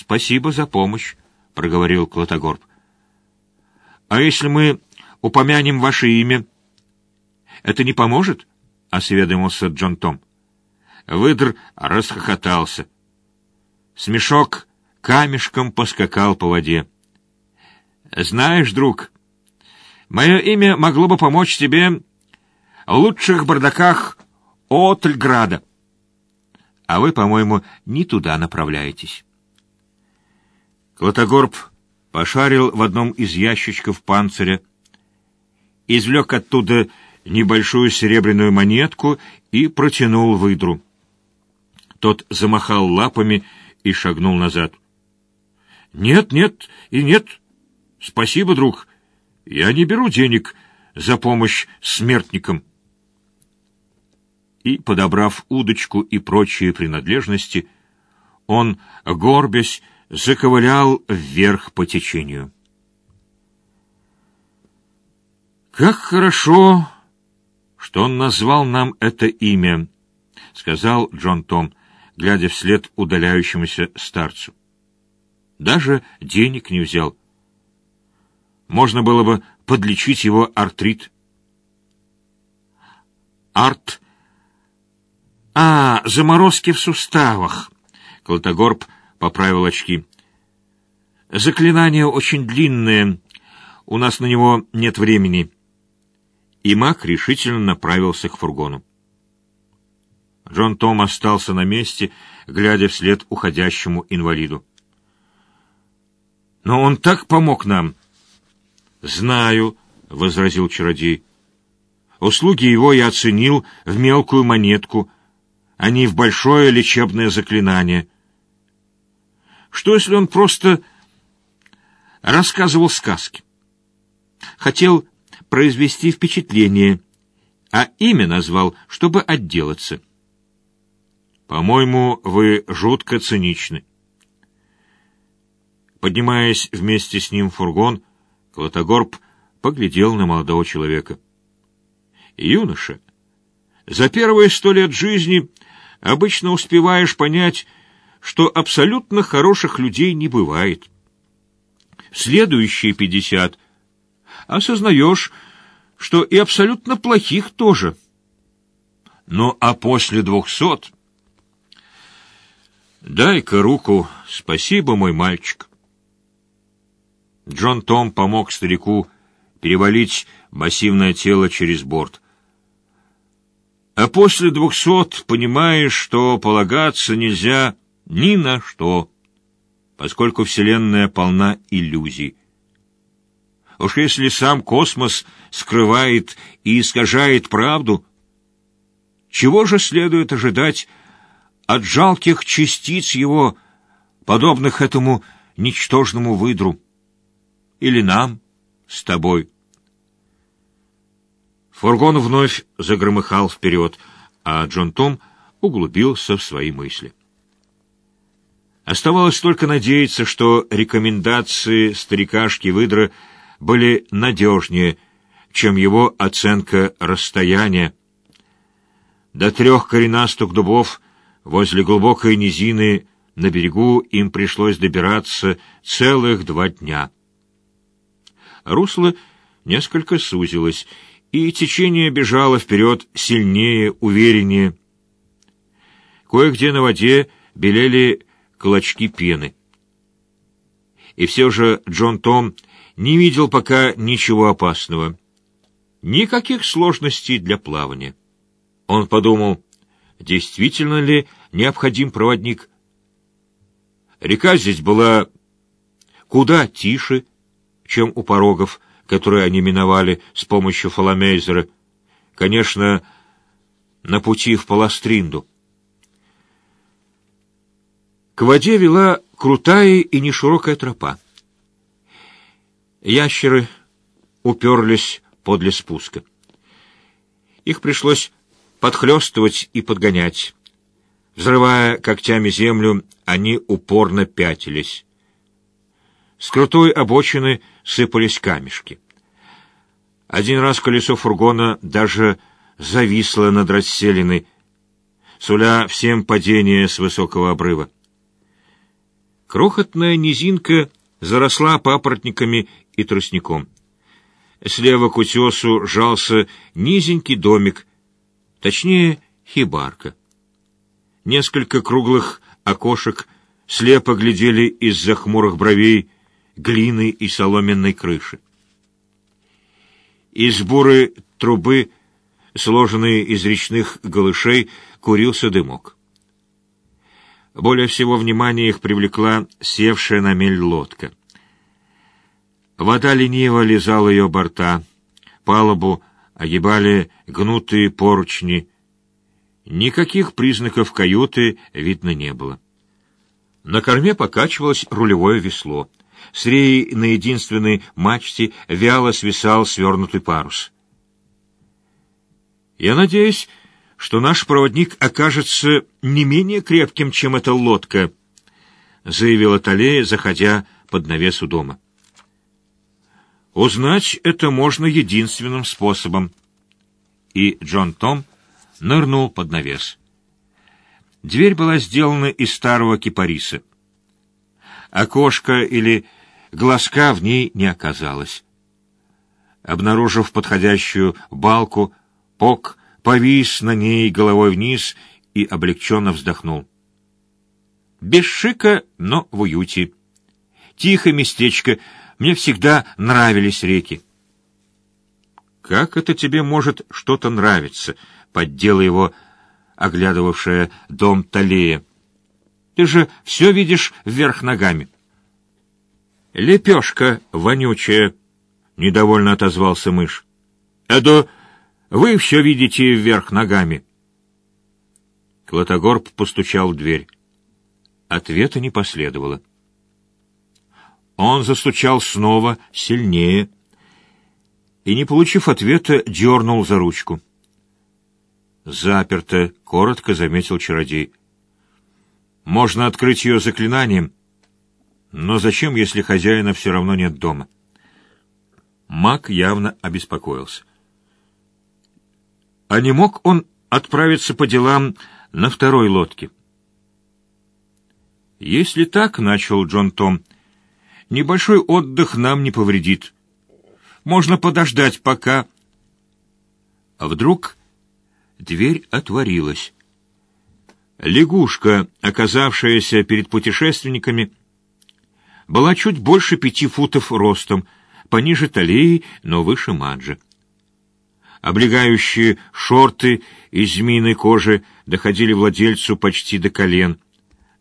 «Спасибо за помощь», — проговорил Клотогорб. «А если мы упомянем ваше имя, это не поможет?» — осведомился Джон Том. Выдр расхохотался. Смешок камешком поскакал по воде. «Знаешь, друг, мое имя могло бы помочь тебе в лучших бардаках Отльграда. А вы, по-моему, не туда направляетесь». Клотогорб пошарил в одном из ящичков панциря, извлек оттуда небольшую серебряную монетку и протянул выдру. Тот замахал лапами и шагнул назад. «Нет, нет и нет. Спасибо, друг. Я не беру денег за помощь смертникам». И, подобрав удочку и прочие принадлежности, он, горбясь, заковылял вверх по течению. «Как хорошо, что он назвал нам это имя», — сказал Джон Том, глядя вслед удаляющемуся старцу. «Даже денег не взял. Можно было бы подлечить его артрит». «Арт...» «А, заморозки в суставах», — Колтогорб поправил очки. «Заклинание очень длинное. У нас на него нет времени». И маг решительно направился к фургону. Джон Том остался на месте, глядя вслед уходящему инвалиду. «Но он так помог нам!» «Знаю», — возразил чародей. «Услуги его я оценил в мелкую монетку, а не в большое лечебное заклинание». Что, если он просто рассказывал сказки? Хотел произвести впечатление, а имя назвал, чтобы отделаться. По-моему, вы жутко циничны. Поднимаясь вместе с ним в фургон, Клотогорб поглядел на молодого человека. Юноша, за первые сто лет жизни обычно успеваешь понять, что абсолютно хороших людей не бывает. Следующие пятьдесят осознаешь, что и абсолютно плохих тоже. Ну, а после двухсот... «Дай-ка руку. Спасибо, мой мальчик». Джон Том помог старику перевалить массивное тело через борт. А после двухсот понимаешь, что полагаться нельзя ни на что, поскольку Вселенная полна иллюзий. Уж если сам космос скрывает и искажает правду, чего же следует ожидать от жалких частиц его, подобных этому ничтожному выдру? Или нам с тобой? Фургон вновь загромыхал вперед, а Джон Том углубился в свои мысли. Оставалось только надеяться, что рекомендации старикашки-выдра были надежнее, чем его оценка расстояния. До трех коренастых дубов возле глубокой низины на берегу им пришлось добираться целых два дня. Русло несколько сузилось, и течение бежало вперед сильнее, увереннее. Кое-где на воде белели клочки пены. И все же Джон Том не видел пока ничего опасного. Никаких сложностей для плавания. Он подумал, действительно ли необходим проводник. Река здесь была куда тише, чем у порогов, которые они миновали с помощью фоломейзера. Конечно, на пути в Паластринду. К воде вела крутая и неширокая тропа. Ящеры уперлись подле спуска. Их пришлось подхлестывать и подгонять. Взрывая когтями землю, они упорно пятились. С крутой обочины сыпались камешки. Один раз колесо фургона даже зависло над расселиной, суля всем падение с высокого обрыва. Крохотная низинка заросла папоротниками и тростником. Слева к утесу жался низенький домик, точнее, хибарка. Несколько круглых окошек слепо глядели из-за хмурых бровей глины и соломенной крыши. Из буры трубы, сложенные из речных голышей, курился дымок. Более всего внимания их привлекла севшая на мель лодка. Вода лениво лизала ее борта, палубу огибали гнутые поручни. Никаких признаков каюты видно не было. На корме покачивалось рулевое весло. С реи на единственной мачте вяло свисал свернутый парус. «Я надеюсь, что наш проводник окажется не менее крепким, чем эта лодка», — заявила Талея, заходя под навес у дома. «Узнать это можно единственным способом». И Джон Том нырнул под навес. Дверь была сделана из старого кипариса. Окошко или глазка в ней не оказалось. Обнаружив подходящую балку, Пок повис на ней головой вниз и облегченно вздохнул. Без шика, но в уюте. Тихое местечко, мне всегда нравились реки. «Как это тебе может что-то нравиться?» — поддела его, оглядывавшая дом Талея. «Ты же все видишь вверх ногами». «Лепешка вонючая», — недовольно отозвался мышь. «Это вы все видите вверх ногами». Клотогорб постучал в дверь. Ответа не последовало. Он застучал снова, сильнее, и, не получив ответа, дернул за ручку. «Заперто», — коротко заметил чародей. «Можно открыть ее заклинанием, но зачем, если хозяина все равно нет дома?» Маг явно обеспокоился. А не мог он отправиться по делам на второй лодке? «Если так, — начал Джон Том, — небольшой отдых нам не повредит. Можно подождать, пока...» А вдруг дверь отворилась. Лягушка, оказавшаяся перед путешественниками, была чуть больше пяти футов ростом, пониже талии, но выше маджа. Облегающие шорты из змеиной кожи доходили владельцу почти до колен,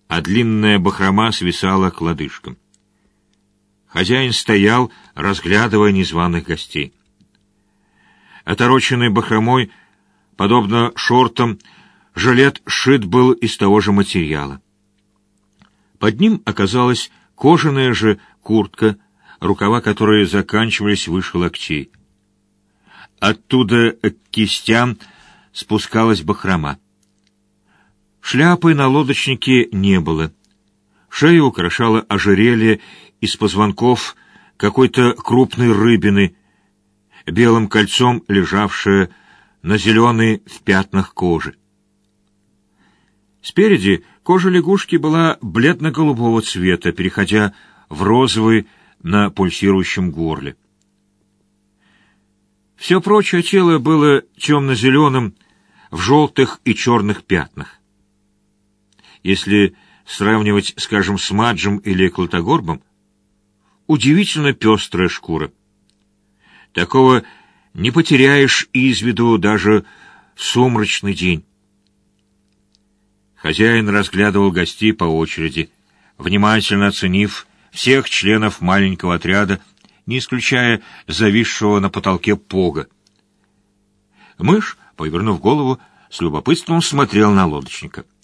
а длинная бахрома свисала к лодыжкам. Хозяин стоял, разглядывая незваных гостей. Отороченный бахромой, подобно шортам, жилет шит был из того же материала. Под ним оказалась кожаная же куртка, рукава которой заканчивались выше локтей. Оттуда к кистям спускалась бахрома. Шляпы на лодочнике не было. Шею украшало ожерелье из позвонков какой-то крупной рыбины, белым кольцом лежавшее на зеленой в пятнах кожи. Спереди кожа лягушки была бледно-голубого цвета, переходя в розовый на пульсирующем горле. Все прочее тело было темно-зеленым, в желтых и черных пятнах. Если сравнивать, скажем, с Маджем или Клотогорбом, удивительно пестрая шкура. Такого не потеряешь из виду даже в сумрачный день. Хозяин разглядывал гостей по очереди, внимательно оценив всех членов маленького отряда не исключая зависшего на потолке пога. Мышь, повернув голову, с любопытством смотрел на лодочника —